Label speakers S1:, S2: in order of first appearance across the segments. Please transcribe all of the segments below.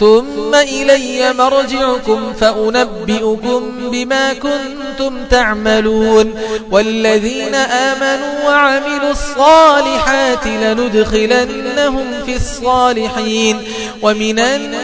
S1: ثم إلي مرجعكم فأنبئكم بما كنتم تعملون والذين آمنوا وعملوا الصالحات لندخلنهم في الصالحين ومن الناس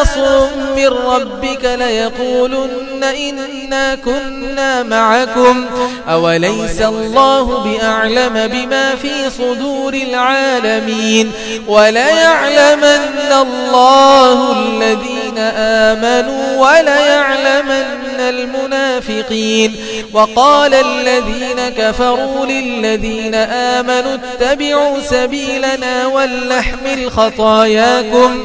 S1: نصر من ربك ليقولن إنا كنا معكم. أوليس الله بأعلم بما في صدور العالمين؟ وليعلمن الله الذين آمنوا وليعلمن المنافقين. وقال الذين كفروا للذين آمنوا اتبعوا سبيلنا ولنحمل خطاياكم.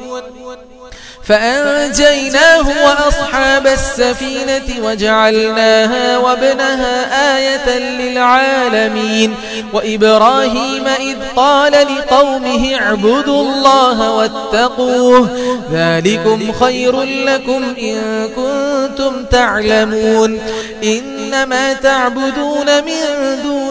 S1: فأنجيناه وأصحاب السفينة وجعلناها وابنها آية للعالمين وإبراهيم إذ قال لقومه اعبدوا الله واتقوه ذلكم خير لكم إن كنتم تعلمون إنما تعبدون من دون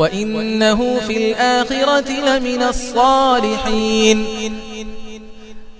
S1: وإنه في الآخرة لمن الصالحين.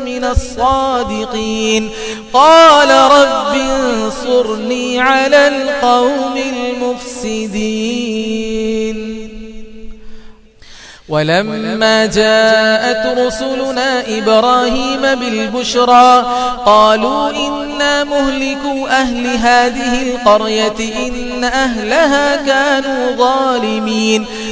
S1: من الصادقين. قال رب انصرني على القوم المفسدين. ولما جاءت رسلنا إبراهيم بالبشرى قالوا إنا مهلكوا أهل هذه القرية إن أهلها كانوا ظالمين.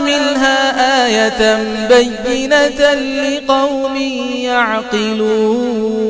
S1: منها آية بينة لقوم يعقلون.